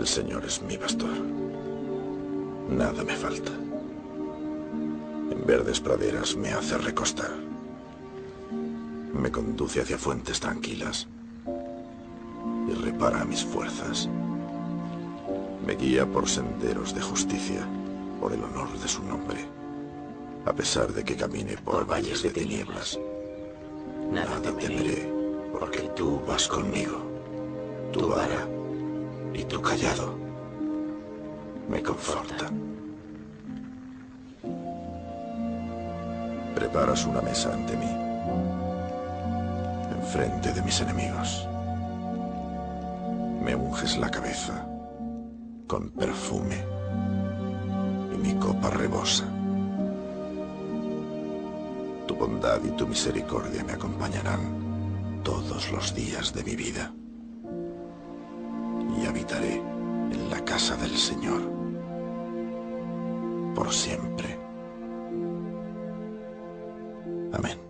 El Señor es mi pastor. Nada me falta. En verdes praderas me hace recostar. Me conduce hacia fuentes tranquilas y repara mis fuerzas. Me guía por senderos de justicia, por el honor de su nombre. A pesar de que camine por, valles de tinieblas, nada temeré, porque tú vas conmigo. Tu vara tu callado me confortan. Preparas una mesa ante mí, enfrente de mis enemigos. Me unges la cabeza con perfume y mi copa rebosa. Tu bondad y tu misericordia me acompañarán todos los días de mi vida en la casa del Señor por siempre. Amén.